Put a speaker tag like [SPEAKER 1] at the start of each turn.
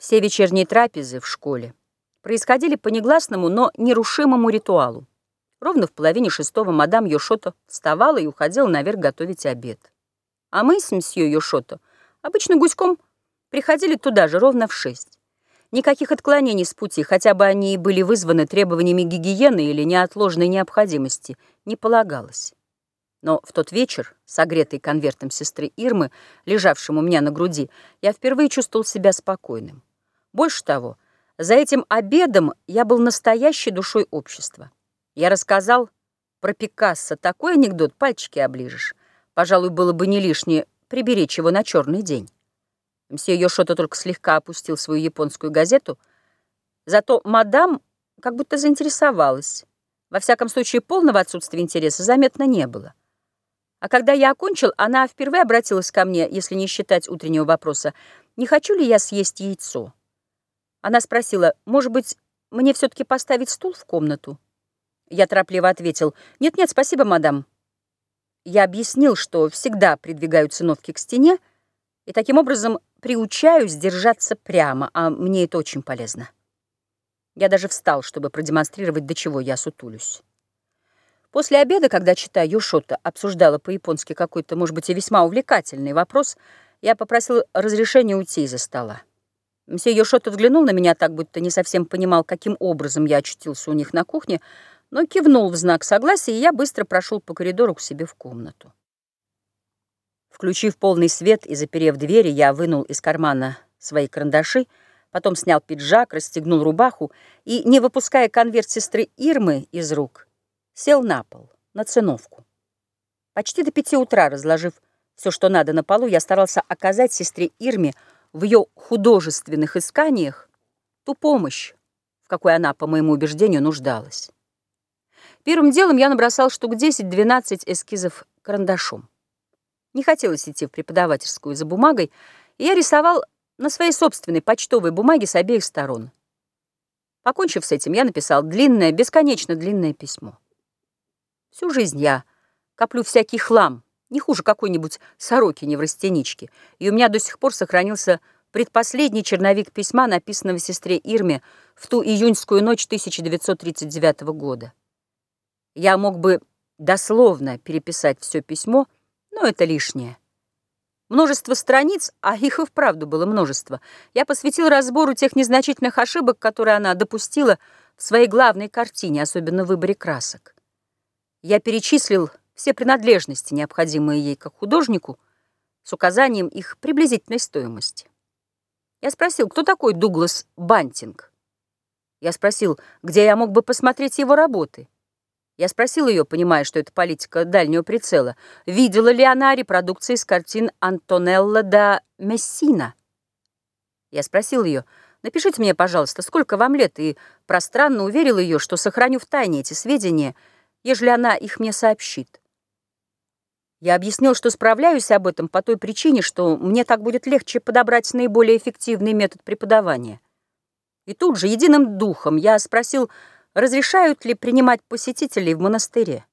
[SPEAKER 1] Все вечерние трапезы в школе происходили по негласному, но нерушимому ритуалу. Ровно в половине шестого мадам Йошото вставала и уходила наверх готовить обед. А мы с мсье Йошото обычно гуськом приходили туда же ровно в шесть. Никаких отклонений с пути, хотя бы они и были вызваны требованиями гигиены или неотложной необходимости, не полагалось. Но в тот вечер, согретый конвертом сестры Ирмы, лежавшим у меня на груди, я впервые чувствовал себя спокойным. Больше того, за этим обедом я был настоящей душой общества. Я рассказал про Пикассо такой анекдот, пальчики оближешь. Пожалуй, было бы не лишнее приберечь его на черный день. Мсье Йошото только слегка опустил свою японскую газету, зато мадам как будто заинтересовалась. Во всяком случае, полного отсутствия интереса заметно не было. А когда я окончил, она впервые обратилась ко мне, если не считать утреннего вопроса, не хочу ли я съесть яйцо. Она спросила, может быть, мне все-таки поставить стул в комнату? Я торопливо ответил, нет-нет, спасибо, мадам. Я объяснил, что всегда придвигаю циновки к стене, и таким образом приучаюсь держаться прямо, а мне это очень полезно. Я даже встал, чтобы продемонстрировать, до чего я сутулюсь. После обеда, когда читая Юшота обсуждала по-японски какой-то, может быть, и весьма увлекательный вопрос, я попросил разрешения уйти из-за стола. Мсье Йошото взглянул на меня так, будто не совсем понимал, каким образом я очутился у них на кухне, но кивнул в знак согласия, и я быстро прошел по коридору к себе в комнату. Включив полный свет и заперев двери, я вынул из кармана свои карандаши, потом снял пиджак, расстегнул рубаху и, не выпуская конверт сестры Ирмы из рук, сел на пол, на циновку. Почти до пяти утра, разложив все, что надо на полу, я старался оказать сестре Ирме в ее художественных исканиях ту помощь, в какой она, по моему убеждению, нуждалась. Первым делом я набросал штук 10-12 эскизов карандашом. Не хотелось идти в преподавательскую за бумагой, и я рисовал на своей собственной почтовой бумаге с обеих сторон. Покончив с этим, я написал длинное, бесконечно длинное письмо. Всю жизнь я коплю всякий хлам, не хуже какой-нибудь сороки не в растеничке, и у меня до сих пор сохранился предпоследний черновик письма, написанного сестре Ирме в ту июньскую ночь 1939 года. Я мог бы дословно переписать все письмо, но это лишнее. Множество страниц, а их и вправду было множество, я посвятил разбору тех незначительных ошибок, которые она допустила в своей главной картине, особенно в выборе красок. Я перечислил все принадлежности, необходимые ей как художнику, с указанием их приблизительной стоимости. Я спросил, кто такой Дуглас Бантинг? Я спросил, где я мог бы посмотреть его работы. Я спросил ее, понимая, что это политика дальнего прицела, видела ли она репродукции с картин Антонелла да Мессина. Я спросил ее, напишите мне, пожалуйста, сколько вам лет, и пространно уверил ее, что сохраню в тайне эти сведения, ежели она их мне сообщит. Я объяснил, что справляюсь об этом по той причине, что мне так будет легче подобрать наиболее эффективный метод преподавания. И тут же, единым духом, я спросил, разрешают ли принимать посетителей в монастыре.